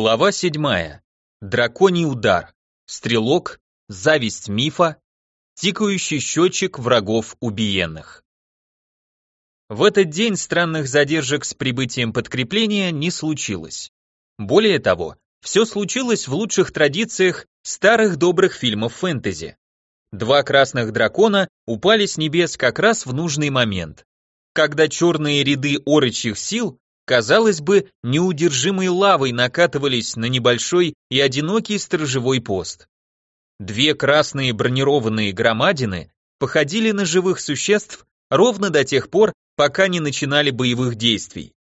Глава седьмая. Драконий удар. Стрелок. Зависть мифа. Тикающий счетчик врагов убиенных. В этот день странных задержек с прибытием подкрепления не случилось. Более того, все случилось в лучших традициях старых добрых фильмов фэнтези. Два красных дракона упали с небес как раз в нужный момент. Когда черные ряды орочьих сил казалось бы, неудержимой лавой накатывались на небольшой и одинокий сторожевой пост. Две красные бронированные громадины походили на живых существ ровно до тех пор, пока не начинали боевых действий.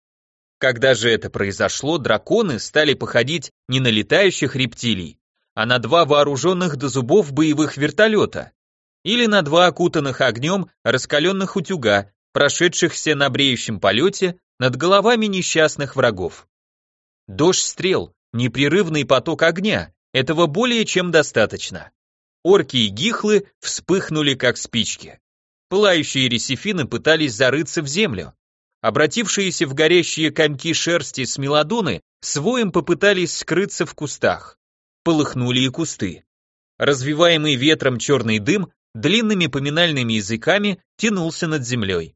Когда же это произошло, драконы стали походить не на летающих рептилий, а на два вооруженных до зубов боевых вертолета, или на два окутанных огнем раскаленных утюга, прошедшихся на бреющем полете над головами несчастных врагов. Дождь стрел, непрерывный поток огня, этого более чем достаточно. Орки и гихлы вспыхнули как спички. Пылающие ресифины пытались зарыться в землю. Обратившиеся в горящие комки шерсти с мелодоны с воем попытались скрыться в кустах. Полыхнули и кусты. Развиваемый ветром черный дым длинными поминальными языками тянулся над землей.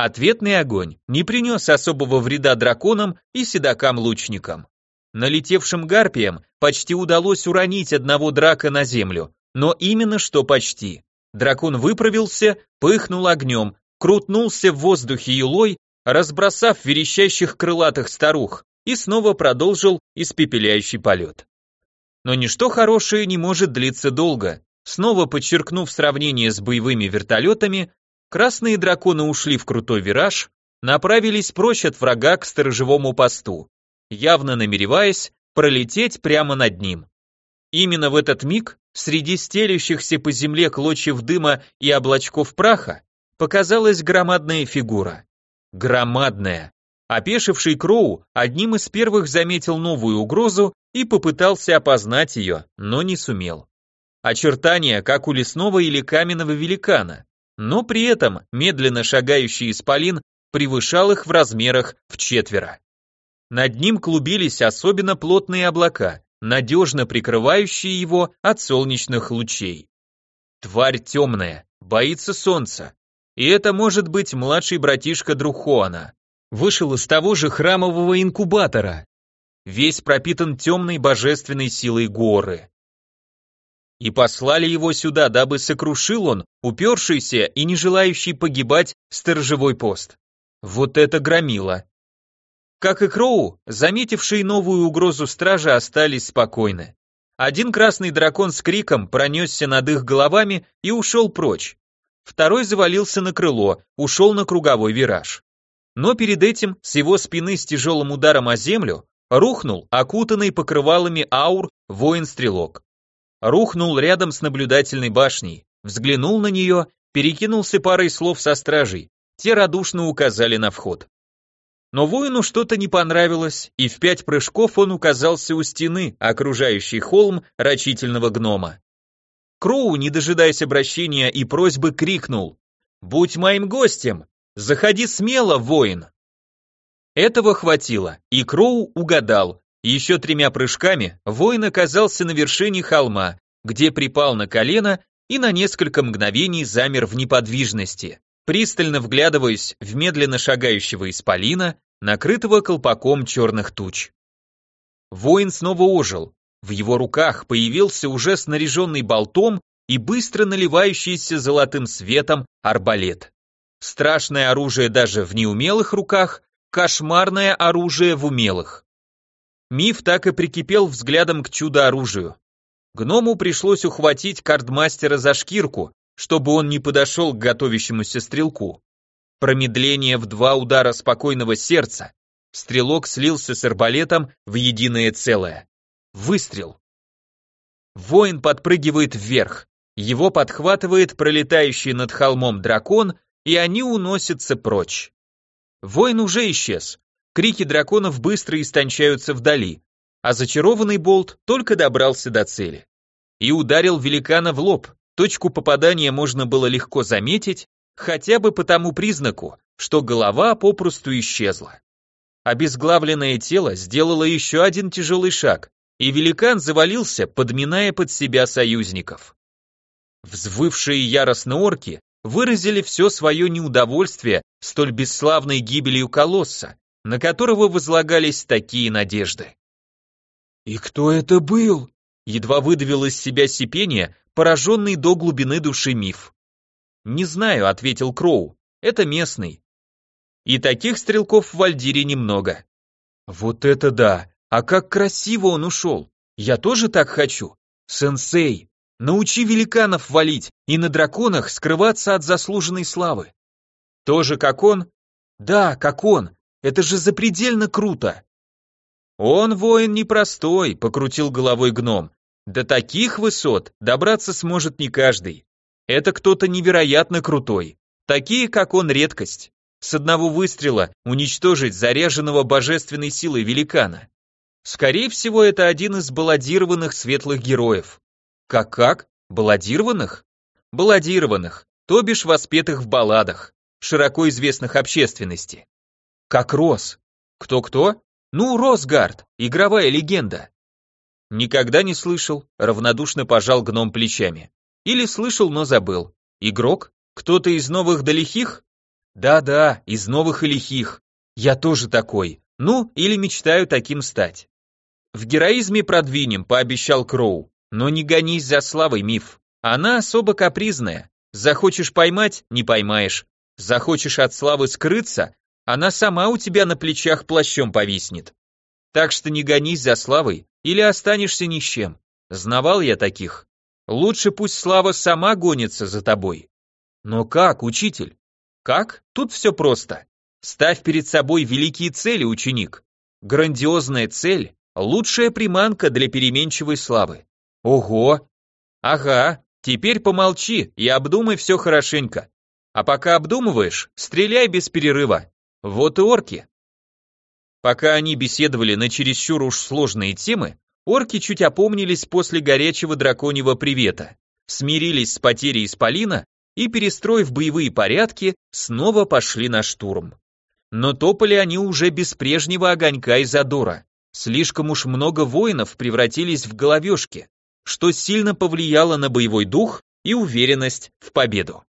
Ответный огонь не принес особого вреда драконам и седокам-лучникам. Налетевшим гарпиям почти удалось уронить одного драка на землю, но именно что почти. Дракон выправился, пыхнул огнем, крутнулся в воздухе юлой, разбросав верещащих крылатых старух, и снова продолжил испепеляющий полет. Но ничто хорошее не может длиться долго. Снова подчеркнув сравнение с боевыми вертолетами, Красные драконы ушли в крутой вираж, направились прочь от врага к сторожевому посту, явно намереваясь пролететь прямо над ним. Именно в этот миг, среди стелющихся по земле клочьев дыма и облачков праха, показалась громадная фигура. Громадная. Опешивший Кроу одним из первых заметил новую угрозу и попытался опознать ее, но не сумел. Очертания, как у лесного или каменного великана, но при этом медленно шагающий исполин превышал их в размерах в четверо. Над ним клубились особенно плотные облака, надежно прикрывающие его от солнечных лучей. Тварь темная, боится солнца. И это может быть младший братишка Друхуана. Вышел из того же храмового инкубатора. Весь пропитан темной божественной силой горы и послали его сюда, дабы сокрушил он упершийся и не желающий погибать сторожевой пост. Вот это громило. Как и Кроу, заметившие новую угрозу стражи остались спокойны. Один красный дракон с криком пронесся над их головами и ушел прочь. Второй завалился на крыло, ушел на круговой вираж. Но перед этим с его спины с тяжелым ударом о землю рухнул окутанный покрывалами аур воин-стрелок рухнул рядом с наблюдательной башней, взглянул на нее, перекинулся парой слов со стражей, те радушно указали на вход. Но воину что-то не понравилось, и в пять прыжков он указался у стены, окружающей холм рачительного гнома. Кроу, не дожидаясь обращения и просьбы, крикнул «Будь моим гостем! Заходи смело, воин!» Этого хватило, и Кроу угадал, еще тремя прыжками воин оказался на вершине холма, где припал на колено и на несколько мгновений замер в неподвижности, пристально вглядываясь в медленно шагающего исполина, накрытого колпаком черных туч. Воин снова ожил, в его руках появился уже снаряженный болтом и быстро наливающийся золотым светом арбалет. Страшное оружие даже в неумелых руках, кошмарное оружие в умелых. Миф так и прикипел взглядом к чудо-оружию. Гному пришлось ухватить кардмастера за шкирку, чтобы он не подошел к готовящемуся стрелку. Промедление в два удара спокойного сердца. Стрелок слился с арбалетом в единое целое. Выстрел. Воин подпрыгивает вверх. Его подхватывает пролетающий над холмом дракон, и они уносятся прочь. Воин уже исчез. Крики драконов быстро истончаются вдали, а зачарованный болт только добрался до цели. И ударил великана в лоб. Точку попадания можно было легко заметить, хотя бы по тому признаку, что голова попросту исчезла. Обезглавленное тело сделало еще один тяжелый шаг, и великан завалился, подминая под себя союзников. Взвывшие яростно орки выразили все свое неудовольствие столь бесславной гибелью колосса, на которого возлагались такие надежды. «И кто это был?» Едва выдавил из себя сипение, пораженный до глубины души миф. «Не знаю», — ответил Кроу, — «это местный». И таких стрелков в Вальдире немного. «Вот это да! А как красиво он ушел! Я тоже так хочу! Сенсей, научи великанов валить и на драконах скрываться от заслуженной славы!» «Тоже как он?» «Да, как он! Это же запредельно круто!» «Он воин непростой», — покрутил головой гном. «До таких высот добраться сможет не каждый. Это кто-то невероятно крутой. Такие, как он, редкость. С одного выстрела уничтожить заряженного божественной силой великана. Скорее всего, это один из балладированных светлых героев. Как-как? Балладированных? Балладированных, то бишь воспетых в балладах, широко известных общественности. Как Рос. Кто-кто? Ну, Росгард, игровая легенда. Никогда не слышал, равнодушно пожал гном плечами. Или слышал, но забыл. Игрок? Кто-то из новых да лихих? Да-да, из новых и лихих. Я тоже такой. Ну, или мечтаю таким стать. В героизме продвинем, пообещал Кроу. Но не гонись за славой, миф. Она особо капризная. Захочешь поймать – не поймаешь. Захочешь от славы скрыться она сама у тебя на плечах плащом повиснет. Так что не гонись за славой, или останешься ни с чем. Знавал я таких. Лучше пусть слава сама гонится за тобой. Но как, учитель? Как? Тут все просто. Ставь перед собой великие цели, ученик. Грандиозная цель – лучшая приманка для переменчивой славы. Ого! Ага, теперь помолчи и обдумай все хорошенько. А пока обдумываешь, стреляй без перерыва. Вот и орки. Пока они беседовали на чересчур уж сложные темы, орки чуть опомнились после горячего драконьего привета, смирились с потерей исполина и, перестроив боевые порядки, снова пошли на штурм. Но топали они уже без прежнего огонька и задора. Слишком уж много воинов превратились в головешки, что сильно повлияло на боевой дух и уверенность в победу.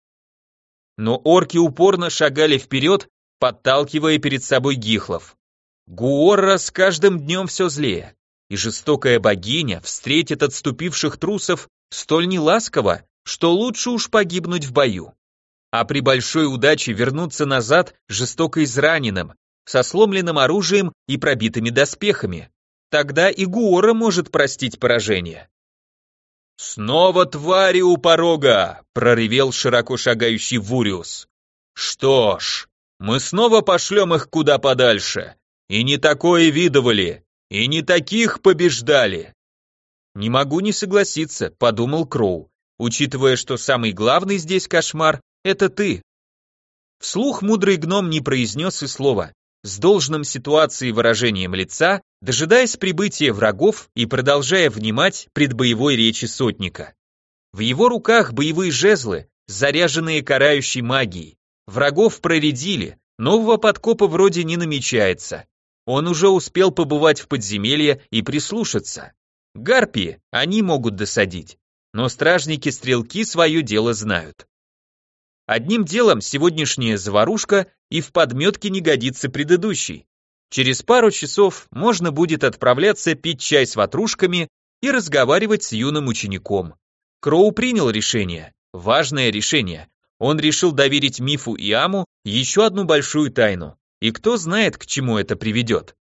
Но орки упорно шагали вперед, подталкивая перед собой гихлов. Гуорра с каждым днем все злее, и жестокая богиня встретит отступивших трусов столь неласково, что лучше уж погибнуть в бою. А при большой удаче вернуться назад жестоко израненным, со сломленным оружием и пробитыми доспехами. Тогда и Гуора может простить поражение. «Снова твари у порога!» — проревел широко шагающий Вуриус. «Что ж, мы снова пошлем их куда подальше. И не такое видывали, и не таких побеждали. Не могу не согласиться, подумал Кроу, учитывая, что самый главный здесь кошмар — это ты. Вслух мудрый гном не произнес и слова, с должным ситуацией выражением лица, дожидаясь прибытия врагов и продолжая внимать предбоевой речи сотника. В его руках боевые жезлы, заряженные карающей магией. Врагов проредили, нового подкопа вроде не намечается. Он уже успел побывать в подземелье и прислушаться. Гарпии, они могут досадить, но стражники-стрелки свое дело знают. Одним делом сегодняшняя заварушка и в подметке не годится предыдущей. Через пару часов можно будет отправляться пить чай с ватрушками и разговаривать с юным учеником. Кроу принял решение, важное решение, он решил доверить Мифу и Аму еще одну большую тайну, и кто знает, к чему это приведет.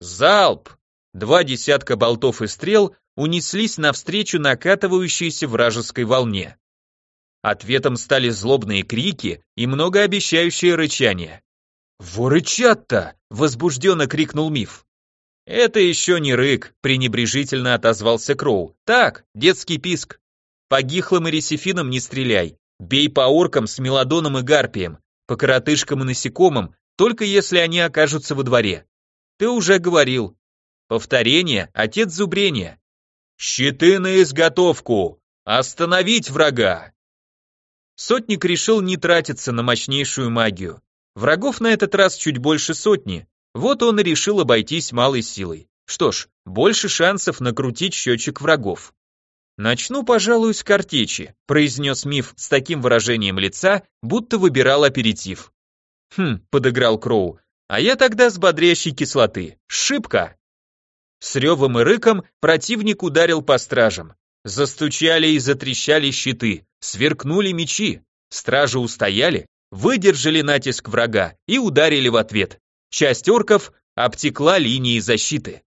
Залп! Два десятка болтов и стрел унеслись навстречу накатывающейся вражеской волне. Ответом стали злобные крики и многообещающее рычание. «Во рычат-то!» — возбужденно крикнул Миф. «Это еще не рык», — пренебрежительно отозвался Кроу. «Так, детский писк. По гихлым и ресифинам не стреляй, Бей по оркам с мелодоном и гарпием, по коротышкам и насекомым, только если они окажутся во дворе. Ты уже говорил. Повторение – отец зубрения. Щиты на изготовку! Остановить врага! Сотник решил не тратиться на мощнейшую магию. Врагов на этот раз чуть больше сотни, Вот он и решил обойтись малой силой. Что ж, больше шансов накрутить счетчик врагов. «Начну, пожалуй, с картечи», — произнес Миф с таким выражением лица, будто выбирал аперитив. «Хм», — подыграл Кроу, — «а я тогда с бодрящей кислоты. Шибко!» С ревом и рыком противник ударил по стражам. Застучали и затрещали щиты, сверкнули мечи. Стражи устояли, выдержали натиск врага и ударили в ответ. Часть орков обтекла линии защиты.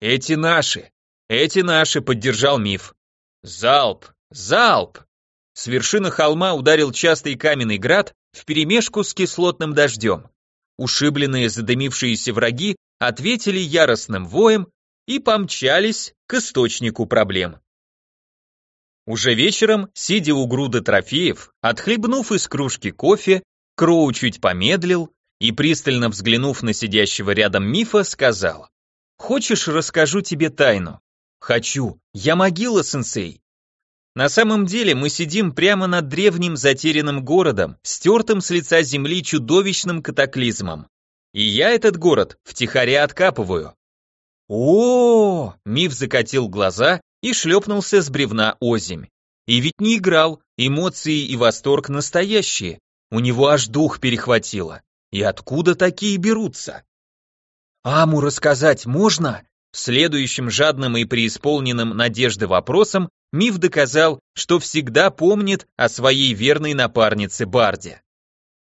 «Эти наши! Эти наши!» — поддержал миф. «Залп! Залп!» С вершины холма ударил частый каменный град вперемешку с кислотным дождем. Ушибленные задымившиеся враги ответили яростным воем и помчались к источнику проблем. Уже вечером, сидя у груды трофеев, отхлебнув из кружки кофе, Кроу чуть помедлил и, пристально взглянув на сидящего рядом мифа, сказал, «Хочешь, расскажу тебе тайну?» «Хочу. Я могила, сенсей». На самом деле мы сидим прямо над древним затерянным городом, стертым с лица земли чудовищным катаклизмом. И я этот город втихаря откапываю. О, -о, -о, Миф закатил глаза и шлепнулся с бревна озимь. И ведь не играл, эмоции и восторг настоящие. У него аж дух перехватило. И откуда такие берутся? Аму рассказать можно? Следующим жадным и преисполненным надежды вопросом Миф доказал, что всегда помнит о своей верной напарнице Барде.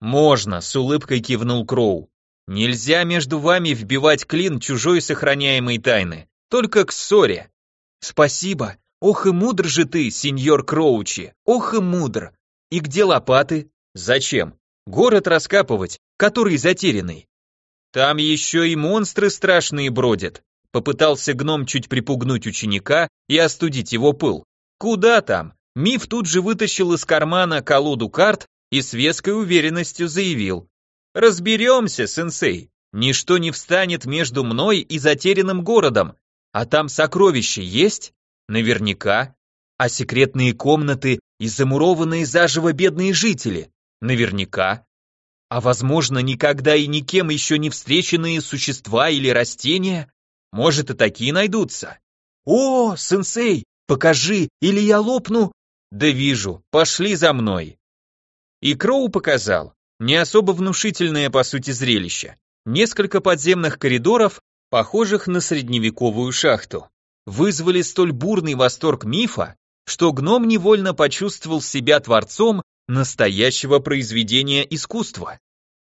«Можно», — с улыбкой кивнул Кроу. Нельзя между вами вбивать клин чужой сохраняемой тайны, только к ссоре. Спасибо. Ох и мудр же ты, сеньор Кроучи. Ох и мудр. И где лопаты? Зачем? Город раскапывать, который затерянный. Там еще и монстры страшные бродят. Попытался гном чуть припугнуть ученика и остудить его пыл. Куда там? Миф тут же вытащил из кармана колоду карт и с веской уверенностью заявил. Разберемся, сенсей. Ничто не встанет между мной и затерянным городом. А там сокровища есть? Наверняка. А секретные комнаты и замурованные заживо бедные жители? Наверняка. А возможно, никогда и никем еще не встреченные существа или растения? Может и такие найдутся. О, сенсей, покажи, или я лопну. Да вижу, пошли за мной. И Кроу показал. Не особо внушительное по сути зрелище. Несколько подземных коридоров, похожих на средневековую шахту, вызвали столь бурный восторг мифа, что гном невольно почувствовал себя творцом настоящего произведения искусства.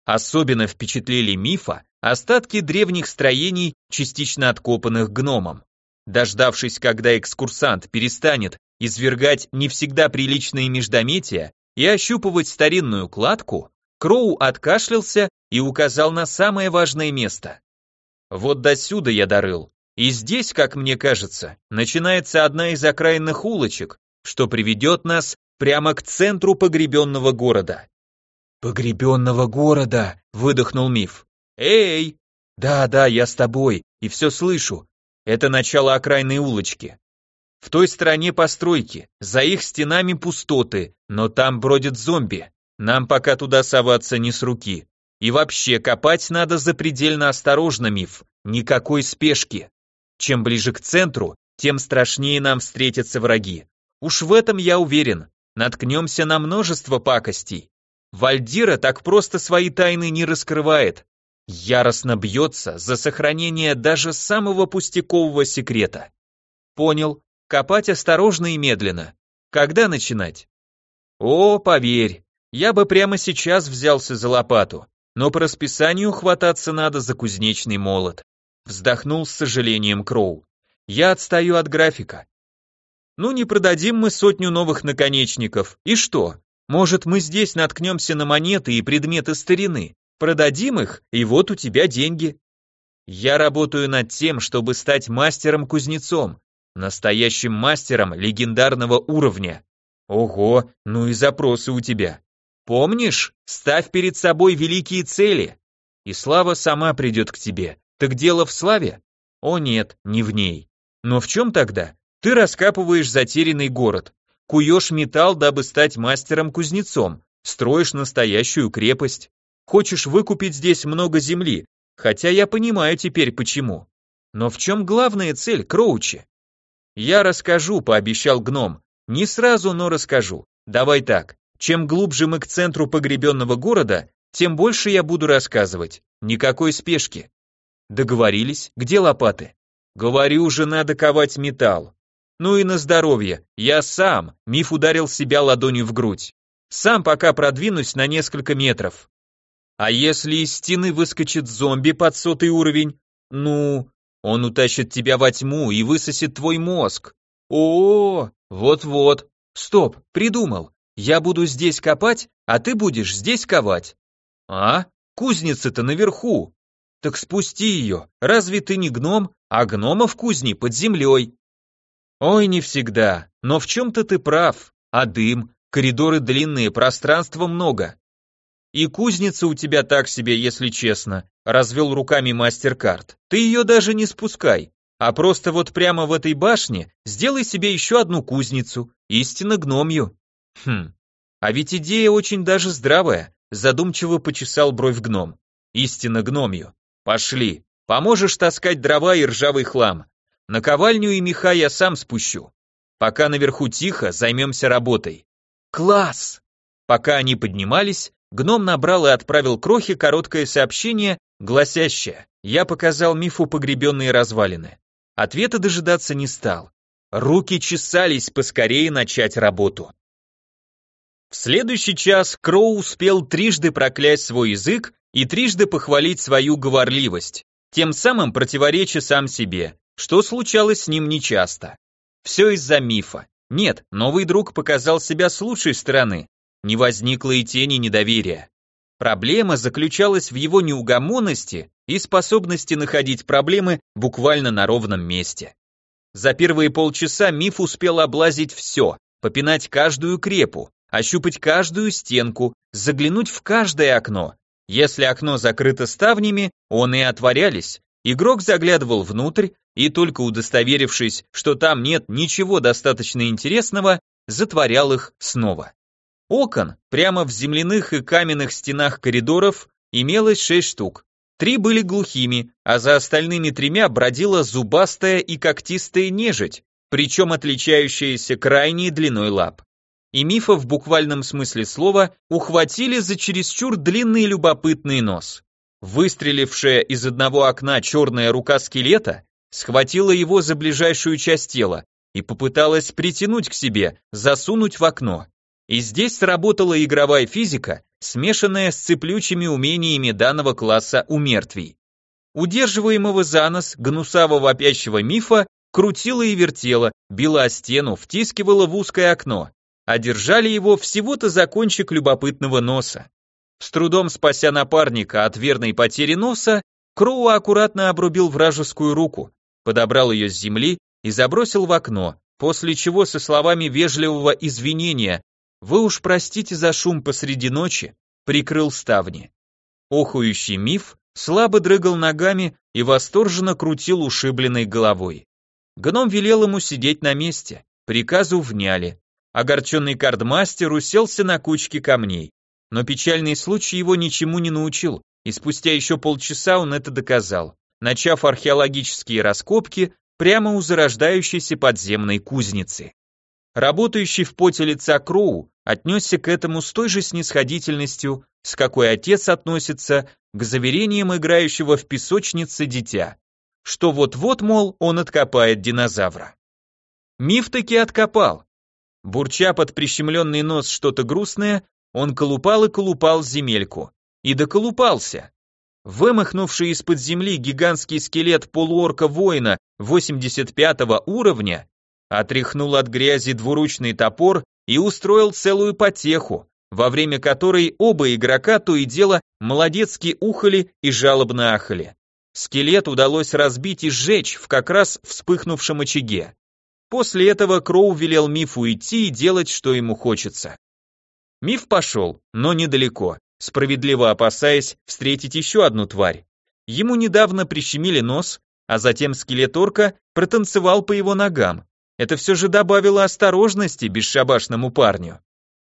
Особенно впечатлили мифа остатки древних строений, частично откопанных гномом. Дождавшись, когда экскурсант перестанет извергать не всегда приличные междометия и ощупывать старинную кладку, Кроу откашлялся и указал на самое важное место. Вот до сюда я дорыл. И здесь, как мне кажется, начинается одна из окраинных улочек, что приведет нас прямо к центру погребенного города. «Погребенного города!» — выдохнул миф. «Эй!» «Да, да, я с тобой, и все слышу. Это начало окраинной улочки. В той стороне постройки, за их стенами пустоты, но там бродят зомби. Нам пока туда соваться не с руки. И вообще, копать надо запредельно осторожно, миф. Никакой спешки. Чем ближе к центру, тем страшнее нам встретятся враги. Уж в этом я уверен. Наткнемся на множество пакостей. Вальдира так просто свои тайны не раскрывает. Яростно бьется за сохранение даже самого пустякового секрета. Понял. Копать осторожно и медленно. Когда начинать? О, поверь, я бы прямо сейчас взялся за лопату, но по расписанию хвататься надо за кузнечный молот. Вздохнул с сожалением Кроу. Я отстаю от графика. Ну не продадим мы сотню новых наконечников, и что? Может мы здесь наткнемся на монеты и предметы старины, продадим их, и вот у тебя деньги. Я работаю над тем, чтобы стать мастером-кузнецом, настоящим мастером легендарного уровня. Ого, ну и запросы у тебя. Помнишь, ставь перед собой великие цели, и слава сама придет к тебе. Так дело в славе? О нет, не в ней. Но в чем тогда? Ты раскапываешь затерянный город, куешь металл, дабы стать мастером-кузнецом, строишь настоящую крепость. Хочешь выкупить здесь много земли, хотя я понимаю теперь почему. Но в чем главная цель Кроучи? Я расскажу, пообещал гном. Не сразу, но расскажу. Давай так, чем глубже мы к центру погребенного города, тем больше я буду рассказывать. Никакой спешки. Договорились, где лопаты? Говорю же, надо ковать металл. Ну и на здоровье, я сам, миф ударил себя ладонью в грудь. Сам пока продвинусь на несколько метров. А если из стены выскочит зомби под сотый уровень? Ну, он утащит тебя во тьму и высосет твой мозг. О, вот-вот. Стоп, придумал. Я буду здесь копать, а ты будешь здесь ковать. А? Кузница-то наверху. Так спусти ее. Разве ты не гном, а гнома в кузне под землей? Ой, не всегда. Но в чем-то ты прав. А дым, коридоры длинные, пространства много. И кузница у тебя так себе, если честно, развел руками мастер-карт. Ты ее даже не спускай, а просто вот прямо в этой башне сделай себе еще одну кузницу, истинно гномью. Хм, а ведь идея очень даже здравая, задумчиво почесал бровь гном. Истинно гномью. Пошли, поможешь таскать дрова и ржавый хлам. Наковальню и меха я сам спущу. Пока наверху тихо, займемся работой. Класс! Пока они поднимались, Гном набрал и отправил Крохе короткое сообщение, гласящее «Я показал мифу погребенные развалины». Ответа дожидаться не стал. Руки чесались поскорее начать работу. В следующий час Кроу успел трижды проклясть свой язык и трижды похвалить свою говорливость, тем самым противореча сам себе, что случалось с ним нечасто. Все из-за мифа. Нет, новый друг показал себя с лучшей стороны, не возникло и тени недоверия. Проблема заключалась в его неугомонности и способности находить проблемы буквально на ровном месте. За первые полчаса Миф успел облазить все, попинать каждую крепу, ощупать каждую стенку, заглянуть в каждое окно. Если окно закрыто ставнями, он и отворялись. Игрок заглядывал внутрь и только удостоверившись, что там нет ничего достаточно интересного, затворял их снова. Окон прямо в земляных и каменных стенах коридоров имелось шесть штук. Три были глухими, а за остальными тремя бродила зубастая и когтистая нежить, причем отличающаяся крайней длиной лап. И мифа в буквальном смысле слова ухватили за чересчур длинный любопытный нос. Выстрелившая из одного окна черная рука скелета схватила его за ближайшую часть тела и попыталась притянуть к себе, засунуть в окно. И здесь сработала игровая физика, смешанная с цеплючими умениями данного класса у мертвей. Удерживаемого за нос гнусаво вопящего мифа крутила и вертела, била о стену, втискивала в узкое окно, а держали его всего-то за кончик любопытного носа. С трудом спася напарника от верной потери носа, Кроу аккуратно обрубил вражескую руку, подобрал ее с земли и забросил в окно, после чего со словами вежливого извинения вы уж простите за шум посреди ночи, прикрыл ставни. Охующий миф слабо дрыгал ногами и восторженно крутил ушибленной головой. Гном велел ему сидеть на месте, приказу вняли. Огорченный кардмастер уселся на кучке камней. Но печальный случай его ничему не научил, и спустя еще полчаса он это доказал, начав археологические раскопки прямо у зарождающейся подземной кузницы. Работающий в поте лица Кроу отнесся к этому с той же снисходительностью, с какой отец относится к заверениям играющего в песочнице дитя, что вот-вот, мол, он откопает динозавра. Миф таки откопал. Бурча под прищемленный нос что-то грустное, он колупал и колупал земельку. И доколупался. Вымахнувший из-под земли гигантский скелет полуорка-воина 85 уровня отряхнул от грязи двуручный топор и устроил целую потеху, во время которой оба игрока то и дело молодецки ухали и жалобно ахали. Скелет удалось разбить и сжечь в как раз вспыхнувшем очаге. После этого Кроу велел Мифу идти и делать, что ему хочется. Миф пошел, но недалеко, справедливо опасаясь встретить еще одну тварь. Ему недавно прищемили нос, а затем скелет орка протанцевал по его ногам, это все же добавило осторожности бесшабашному парню.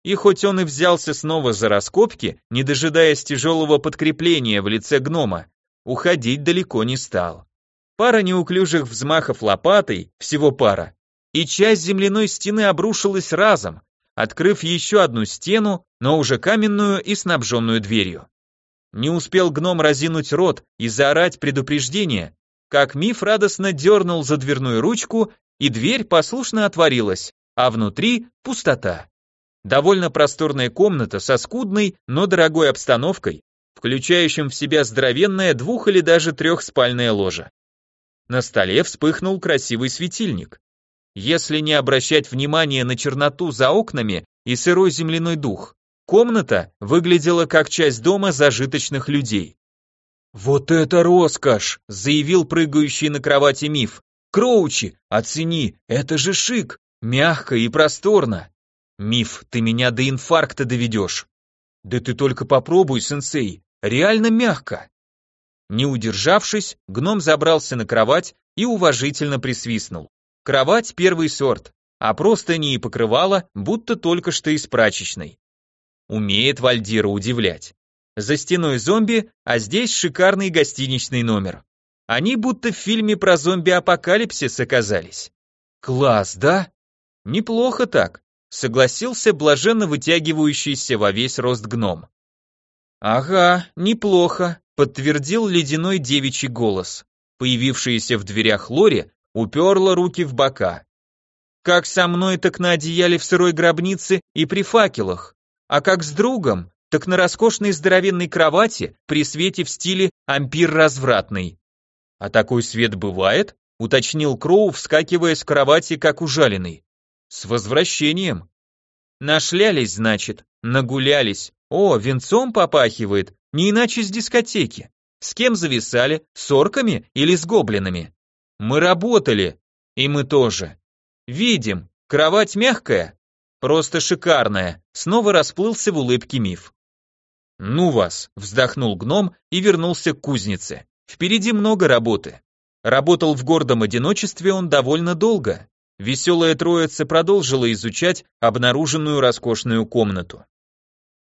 И хоть он и взялся снова за раскопки, не дожидаясь тяжелого подкрепления в лице гнома, уходить далеко не стал. Пара неуклюжих взмахов лопатой, всего пара, и часть земляной стены обрушилась разом, открыв еще одну стену, но уже каменную и снабженную дверью. Не успел гном разинуть рот и заорать предупреждение, как миф радостно дернул за дверную ручку, и дверь послушно отворилась, а внутри пустота. Довольно просторная комната со скудной, но дорогой обстановкой, включающим в себя здоровенное двух- или даже трехспальное ложе. На столе вспыхнул красивый светильник. Если не обращать внимания на черноту за окнами и сырой земляной дух, комната выглядела как часть дома зажиточных людей. «Вот это роскошь!» — заявил прыгающий на кровати миф. «Кроучи, оцени, это же шик, мягко и просторно!» «Миф, ты меня до инфаркта доведешь!» «Да ты только попробуй, сенсей, реально мягко!» Не удержавшись, гном забрался на кровать и уважительно присвистнул. Кровать первый сорт, а просто не и покрывало, будто только что из прачечной. Умеет Вальдира удивлять. За стеной зомби, а здесь шикарный гостиничный номер. Они будто в фильме про зомби-апокалипсис оказались. Класс, да? Неплохо так, согласился блаженно вытягивающийся во весь рост гном. Ага, неплохо, подтвердил ледяной девичий голос. Появившаяся в дверях Лори уперла руки в бока. Как со мной, так на одеяле в сырой гробнице и при факелах, а как с другом, так на роскошной здоровенной кровати при свете в стиле ампир развратный. А такой свет бывает? уточнил Кроу, вскакивая с кровати как ужаленный. С возвращением. Нашлялись, значит, нагулялись. О, венцом попахивает, не иначе с дискотеки. С кем зависали? С орками или с гоблинами? Мы работали, и мы тоже. Видим, кровать мягкая, просто шикарная. Снова расплылся в улыбке миф. «Ну вас», — вздохнул гном и вернулся к кузнице. «Впереди много работы». Работал в гордом одиночестве он довольно долго. Веселая троица продолжила изучать обнаруженную роскошную комнату.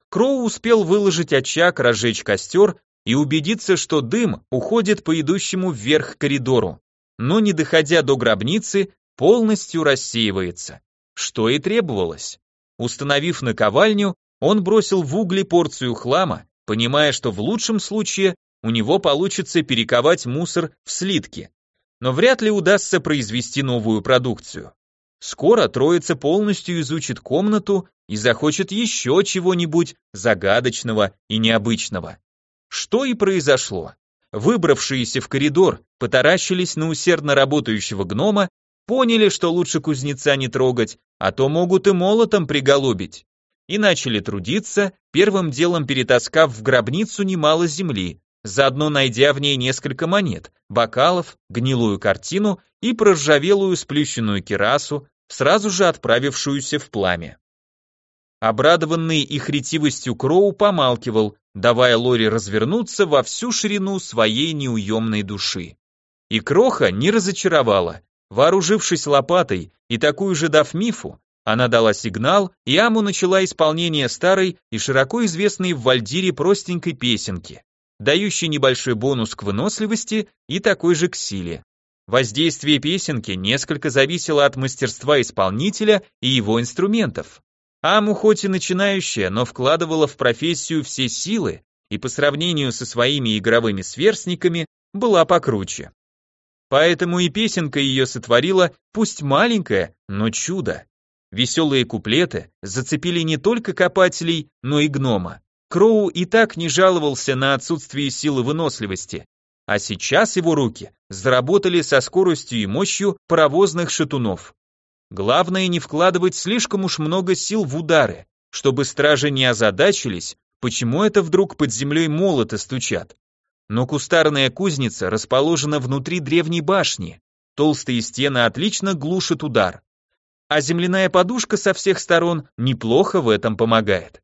Кроу успел выложить очаг, разжечь костер и убедиться, что дым уходит по идущему вверх коридору, но не доходя до гробницы, полностью рассеивается, что и требовалось. Установив наковальню, он бросил в угли порцию хлама, понимая, что в лучшем случае у него получится перековать мусор в слитки, но вряд ли удастся произвести новую продукцию. Скоро троица полностью изучит комнату и захочет еще чего-нибудь загадочного и необычного. Что и произошло. Выбравшиеся в коридор потаращились на усердно работающего гнома, поняли, что лучше кузнеца не трогать, а то могут и молотом приголубить и начали трудиться, первым делом перетаскав в гробницу немало земли, заодно найдя в ней несколько монет, бокалов, гнилую картину и проржавелую сплющенную кирасу, сразу же отправившуюся в пламя. Обрадованный их ретивостью Кроу помалкивал, давая Лори развернуться во всю ширину своей неуемной души. И Кроха не разочаровала. Вооружившись лопатой и такую же дав мифу, она дала сигнал, и Аму начала исполнение старой и широко известной в Вальдире простенькой песенки, дающей небольшой бонус к выносливости и такой же к силе. Воздействие песенки несколько зависело от мастерства исполнителя и его инструментов. Аму хоть и начинающая, но вкладывала в профессию все силы и по сравнению со своими игровыми сверстниками была покруче. Поэтому и песенка ее сотворила, пусть маленькая, но чудо. Веселые куплеты зацепили не только копателей, но и гнома. Кроу и так не жаловался на отсутствие силы выносливости, а сейчас его руки заработали со скоростью и мощью паровозных шатунов. Главное не вкладывать слишком уж много сил в удары, чтобы стражи не озадачились, почему это вдруг под землей молоты стучат. Но кустарная кузница расположена внутри древней башни, толстые стены отлично глушат удар а земляная подушка со всех сторон неплохо в этом помогает.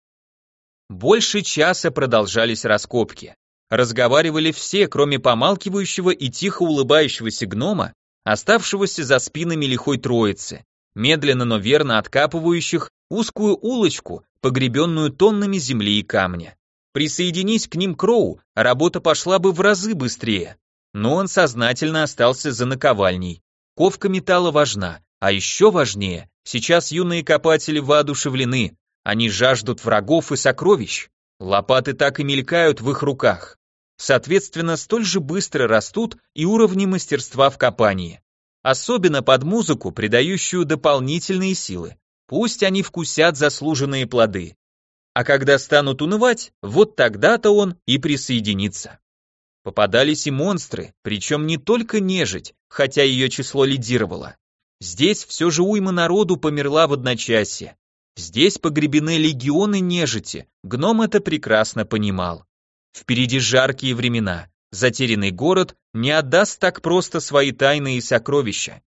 Больше часа продолжались раскопки. Разговаривали все, кроме помалкивающего и тихо улыбающегося гнома, оставшегося за спинами лихой троицы, медленно, но верно откапывающих узкую улочку, погребенную тоннами земли и камня. Присоединись к ним Кроу, работа пошла бы в разы быстрее. Но он сознательно остался за наковальней. Ковка металла важна, а еще важнее, сейчас юные копатели воодушевлены, они жаждут врагов и сокровищ. Лопаты так и мелькают в их руках. Соответственно, столь же быстро растут и уровни мастерства в копании. Особенно под музыку, придающую дополнительные силы. Пусть они вкусят заслуженные плоды. А когда станут унывать, вот тогда-то он и присоединится. Попадались и монстры, причем не только нежить, хотя ее число лидировало. Здесь все же уйма народу померла в одночасье. Здесь погребены легионы нежити, гном это прекрасно понимал. Впереди жаркие времена, затерянный город не отдаст так просто свои тайны и сокровища.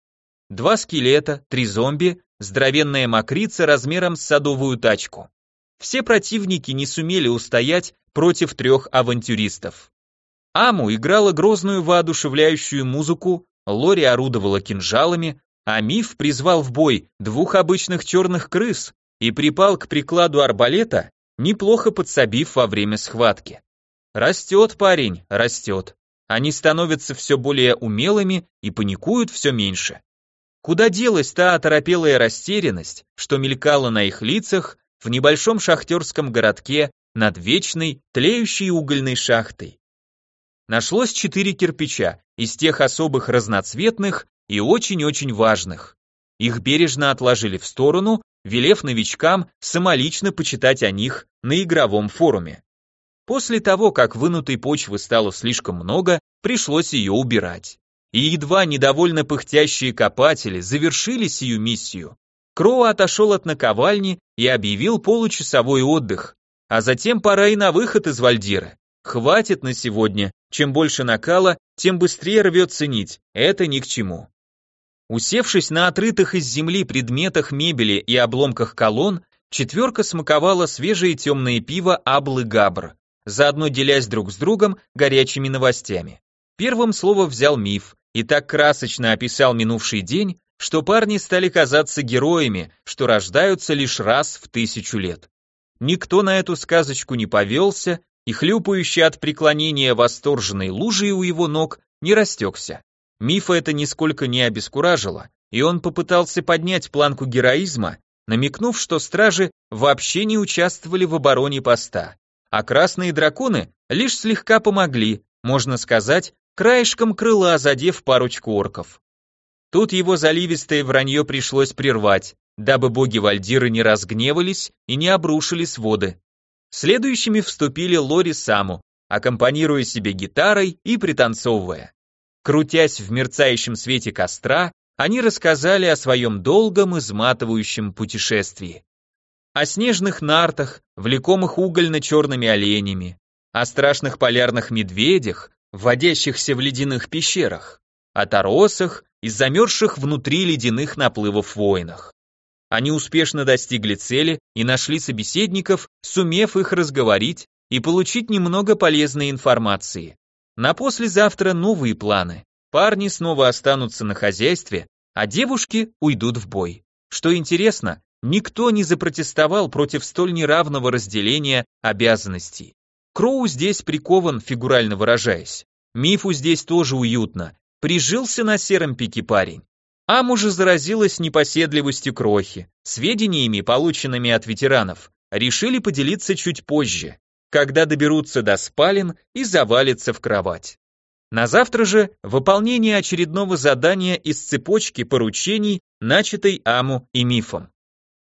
Два скелета, три зомби, здоровенная мокрица размером с садовую тачку. Все противники не сумели устоять против трех авантюристов. Аму играла грозную воодушевляющую музыку, Лори орудовала кинжалами, а Миф призвал в бой двух обычных черных крыс и припал к прикладу арбалета, неплохо подсобив во время схватки. Растет парень, растет. Они становятся все более умелыми и паникуют все меньше. Куда делась та оторопелая растерянность, что мелькала на их лицах в небольшом шахтерском городке над вечной, тлеющей угольной шахтой? Нашлось четыре кирпича, из тех особых разноцветных и очень-очень важных. Их бережно отложили в сторону, велев новичкам самолично почитать о них на игровом форуме. После того, как вынутой почвы стало слишком много, пришлось ее убирать. И едва недовольно пыхтящие копатели завершили сию миссию, Кроу отошел от наковальни и объявил получасовой отдых, а затем пора и на выход из Вальдира. Хватит на сегодня, чем больше накала, тем быстрее рвется нить, это ни к чему. Усевшись на отрытых из земли предметах мебели и обломках колонн, четверка смаковала свежее темное пиво Аблы Габр, заодно делясь друг с другом горячими новостями. Первым слово взял миф и так красочно описал минувший день, что парни стали казаться героями, что рождаются лишь раз в тысячу лет. Никто на эту сказочку не повелся, и хлюпающий от преклонения восторженной лужей у его ног не растекся. Мифа это нисколько не обескуражило, и он попытался поднять планку героизма, намекнув, что стражи вообще не участвовали в обороне поста, а красные драконы лишь слегка помогли, можно сказать, краешком крыла задев парочку орков. Тут его заливистое вранье пришлось прервать, дабы боги Вальдиры не разгневались и не обрушили своды. Следующими вступили Лори Саму, аккомпанируя себе гитарой и пританцовывая. Крутясь в мерцающем свете костра, они рассказали о своем долгом изматывающем путешествии. О снежных нартах, влекомых угольно-черными оленями, о страшных полярных медведях, водящихся в ледяных пещерах, о торосах и замерзших внутри ледяных наплывов войнах. Они успешно достигли цели и нашли собеседников, сумев их разговорить и получить немного полезной информации. На послезавтра новые планы. Парни снова останутся на хозяйстве, а девушки уйдут в бой. Что интересно, никто не запротестовал против столь неравного разделения обязанностей. Кроу здесь прикован, фигурально выражаясь. Мифу здесь тоже уютно. Прижился на сером пике парень. Ам уже заразилась непоседливостью крохи. Сведениями, полученными от ветеранов, решили поделиться чуть позже, когда доберутся до спален и завалятся в кровать. На завтра же выполнение очередного задания из цепочки поручений, начатой Аму и Мифом.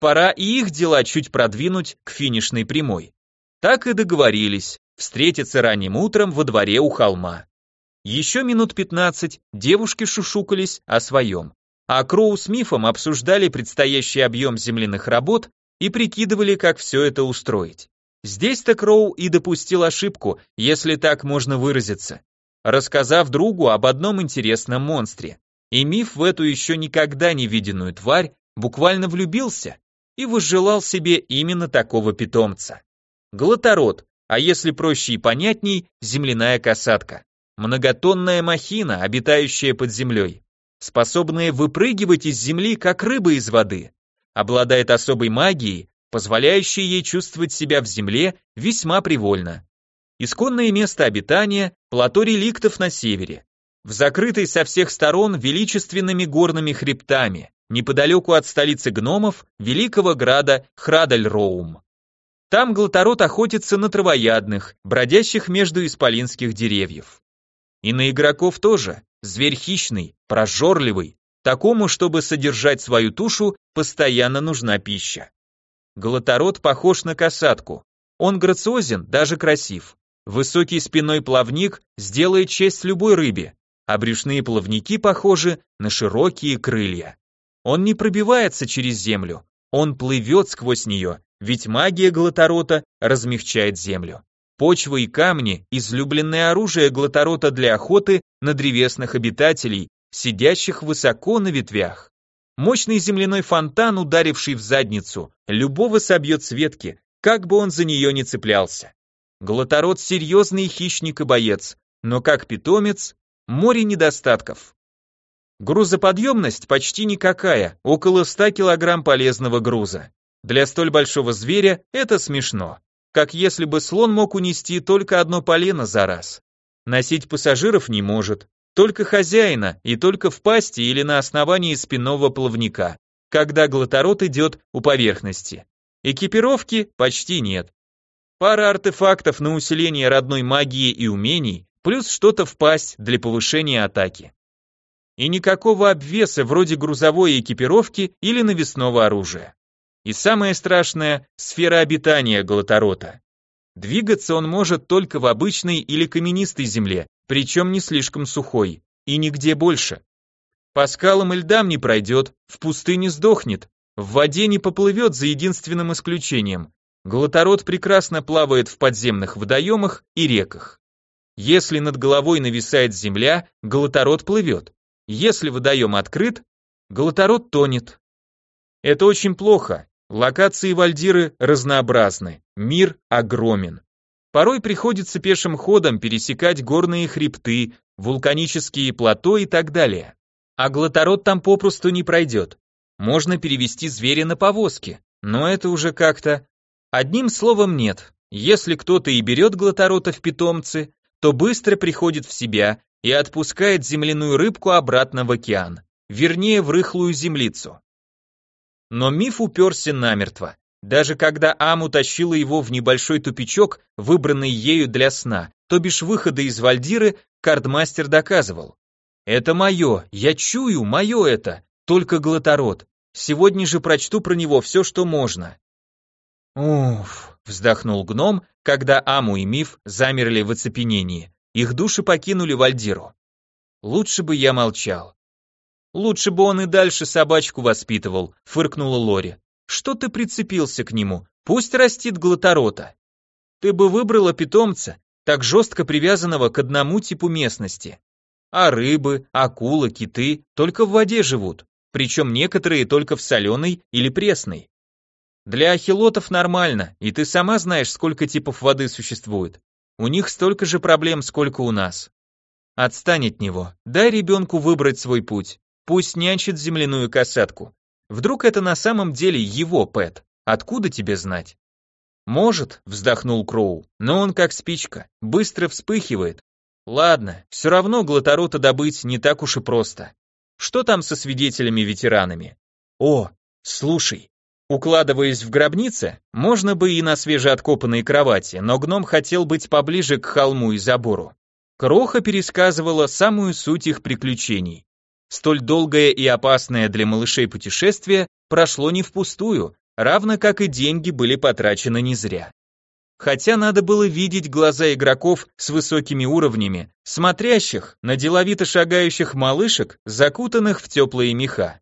Пора и их дела чуть продвинуть к финишной прямой. Так и договорились, встретиться ранним утром во дворе у холма. Еще минут пятнадцать девушки шушукались о своем а Кроу с Мифом обсуждали предстоящий объем земляных работ и прикидывали, как все это устроить. Здесь-то Кроу и допустил ошибку, если так можно выразиться, рассказав другу об одном интересном монстре. И Миф в эту еще никогда не виденную тварь буквально влюбился и возжелал себе именно такого питомца. Глотород, а если проще и понятней, земляная касатка. Многотонная махина, обитающая под землей способные выпрыгивать из земли, как рыбы из воды. Обладает особой магией, позволяющее ей чувствовать себя в земле весьма привольно. Исконное место обитания – плато реликтов на севере, в закрытой со всех сторон величественными горными хребтами, неподалеку от столицы гномов, великого града Храдальроум. Там глоторот охотится на травоядных, бродящих между исполинских деревьев. И на игроков тоже, зверь хищный, прожорливый, такому, чтобы содержать свою тушу, постоянно нужна пища. Глоторот похож на касатку, он грациозен, даже красив. Высокий спиной плавник сделает честь любой рыбе, а брюшные плавники похожи на широкие крылья. Он не пробивается через землю, он плывет сквозь нее, ведь магия глоторота размягчает землю. Почва и камни – излюбленное оружие глоторота для охоты на древесных обитателей, сидящих высоко на ветвях. Мощный земляной фонтан, ударивший в задницу, любого собьет с ветки, как бы он за нее не цеплялся. Глоторот – серьезный хищник и боец, но как питомец – море недостатков. Грузоподъемность почти никакая, около 100 килограмм полезного груза. Для столь большого зверя это смешно. Как если бы слон мог унести только одно полено за раз. Носить пассажиров не может, только хозяина и только в пасти или на основании спинного плавника, когда глоторот идет у поверхности. Экипировки почти нет. Пара артефактов на усиление родной магии и умений, плюс что-то в пасть для повышения атаки. И никакого обвеса вроде грузовой экипировки или навесного оружия. И самое страшное – сфера обитания Галаторота. Двигаться он может только в обычной или каменистой земле, причем не слишком сухой, и нигде больше. По скалам и льдам не пройдет, в пустыне сдохнет, в воде не поплывет за единственным исключением. Глотород прекрасно плавает в подземных водоемах и реках. Если над головой нависает земля, глотород плывет. Если водоем открыт, глотород тонет. Это очень плохо, Локации Вальдиры разнообразны, мир огромен. Порой приходится пешим ходом пересекать горные хребты, вулканические плато и так далее. А глотород там попросту не пройдет. Можно перевести зверя на повозке, но это уже как-то... Одним словом нет. Если кто-то и берет глоторота в питомцы, то быстро приходит в себя и отпускает земляную рыбку обратно в океан, вернее в рыхлую землицу. Но миф уперся намертво. Даже когда Аму тащила его в небольшой тупичок, выбранный ею для сна, то бишь выхода из Вальдиры, кардмастер доказывал. «Это мое, я чую, мое это, только глотород. Сегодня же прочту про него все, что можно». «Уф», — вздохнул гном, когда Аму и Миф замерли в оцепенении. Их души покинули Вальдиру. «Лучше бы я молчал. Лучше бы он и дальше собачку воспитывал, фыркнула Лори. Что ты прицепился к нему? Пусть растит глоторота. Ты бы выбрала питомца, так жестко привязанного к одному типу местности. А рыбы, акулы, киты только в воде живут, причем некоторые только в соленой или пресной. Для ахилотов нормально, и ты сама знаешь, сколько типов воды существует. У них столько же проблем, сколько у нас. Отстань от него, дай ребенку выбрать свой путь. Пусть нянчит земляную касатку. Вдруг это на самом деле его Пэт? Откуда тебе знать? Может, вздохнул Кроу, но он как спичка, быстро вспыхивает. Ладно, все равно глоторота добыть не так уж и просто. Что там со свидетелями-ветеранами? О, слушай, Укладываясь в гробнице, можно бы и на свежеоткопанной кровати, но гном хотел быть поближе к холму и забору. Кроха пересказывала самую суть их приключений. Столь долгое и опасное для малышей путешествие прошло не впустую, равно как и деньги были потрачены не зря. Хотя надо было видеть глаза игроков с высокими уровнями, смотрящих на деловито шагающих малышек, закутанных в теплые меха.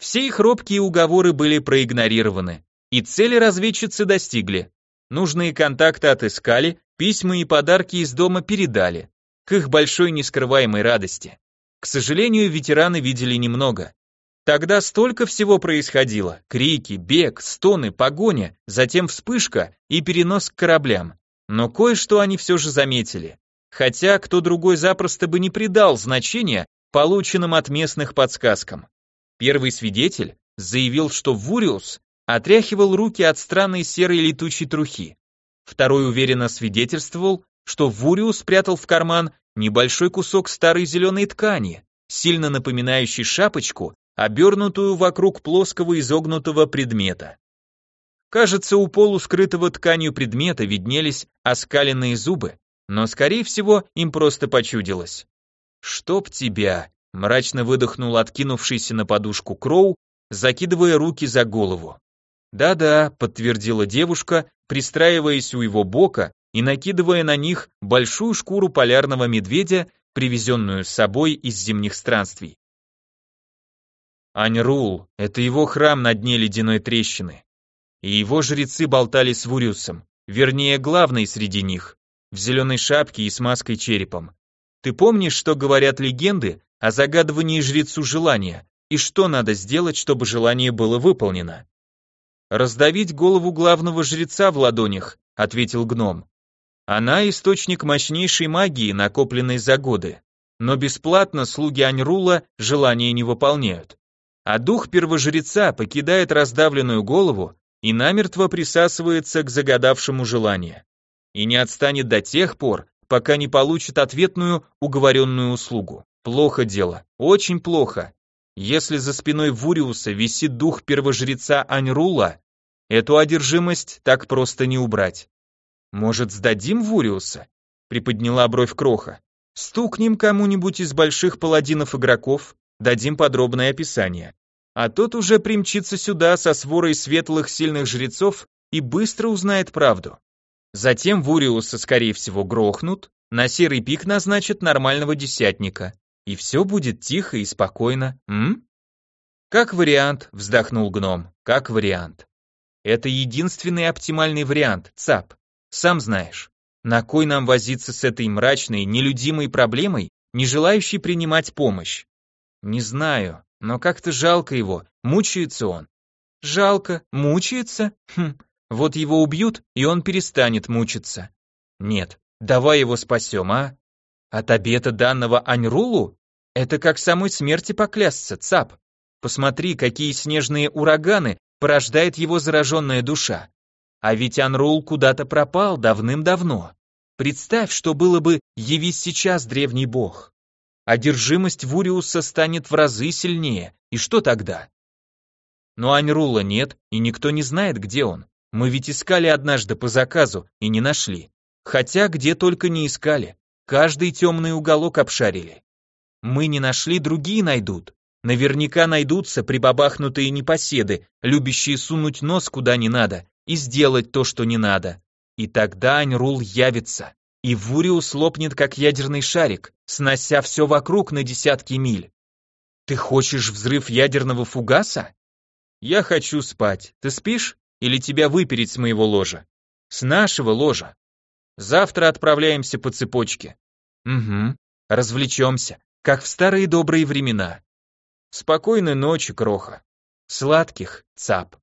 Все их робкие уговоры были проигнорированы, и цели разведчицы достигли. Нужные контакты отыскали, письма и подарки из дома передали, к их большой нескрываемой радости. К сожалению, ветераны видели немного. Тогда столько всего происходило: крики, бег, стоны, погоня, затем вспышка и перенос к кораблям. Но кое-что они все же заметили. Хотя кто другой запросто бы не придал значения полученным от местных подсказкам. Первый свидетель заявил, что Вуриус отряхивал руки от странной серой летучей трухи. Второй уверенно свидетельствовал, что Вуриус спрятал в карман небольшой кусок старой зеленой ткани, сильно напоминающий шапочку, обернутую вокруг плоского изогнутого предмета. Кажется, у полускрытого тканью предмета виднелись оскаленные зубы, но, скорее всего, им просто почудилось. «Чтоб тебя!» — мрачно выдохнул откинувшийся на подушку Кроу, закидывая руки за голову. «Да-да», — подтвердила девушка, пристраиваясь у его бока и накидывая на них большую шкуру полярного медведя, привезенную с собой из зимних странствий. Аньрул — это его храм на дне ледяной трещины. И его жрецы болтали с Вуриусом, вернее, главный среди них, в зеленой шапке и с маской черепом. Ты помнишь, что говорят легенды о загадывании жрецу желания, и что надо сделать, чтобы желание было выполнено? Раздавить голову главного жреца в ладонях, ответил гном. Она источник мощнейшей магии, накопленной за годы. Но бесплатно слуги Аньрула желания не выполняют. А дух первожреца покидает раздавленную голову и намертво присасывается к загадавшему желание. И не отстанет до тех пор, пока не получит ответную уговоренную услугу. Плохо дело, очень плохо. Если за спиной Вуриуса висит дух первожреца Аньрула, эту одержимость так просто не убрать. Может, сдадим Вуриуса? Приподняла бровь Кроха. Стукнем кому-нибудь из больших паладинов игроков, дадим подробное описание. А тот уже примчится сюда со сворой светлых сильных жрецов и быстро узнает правду. Затем Вуриуса, скорее всего, грохнут, на серый пик назначат нормального десятника, и все будет тихо и спокойно, м? Как вариант, вздохнул гном, как вариант. Это единственный оптимальный вариант, ЦАП. Сам знаешь, на кой нам возиться с этой мрачной, нелюдимой проблемой, не желающей принимать помощь? Не знаю, но как-то жалко его, мучается он. Жалко, мучается? Хм, вот его убьют, и он перестанет мучиться. Нет, давай его спасем, а? От обета данного Аньрулу? Это как самой смерти поклясться, цап. Посмотри, какие снежные ураганы порождает его зараженная душа. А ведь Анрул куда-то пропал давным-давно. Представь, что было бы, явись сейчас древний бог. Одержимость Вуриуса станет в разы сильнее, и что тогда? Но Аньрула нет, и никто не знает, где он. Мы ведь искали однажды по заказу и не нашли. Хотя где только не искали, каждый темный уголок обшарили. Мы не нашли, другие найдут. Наверняка найдутся прибабахнутые непоседы, любящие сунуть нос куда не надо и сделать то, что не надо. И тогда Аньрул явится, и Вуриус лопнет как ядерный шарик, снося все вокруг на десятки миль. Ты хочешь взрыв ядерного фугаса? Я хочу спать. Ты спишь? Или тебя выпереть с моего ложа? С нашего ложа. Завтра отправляемся по цепочке. Угу. Развлечемся, как в старые добрые времена. Спокойной ночи, кроха. Сладких, цап.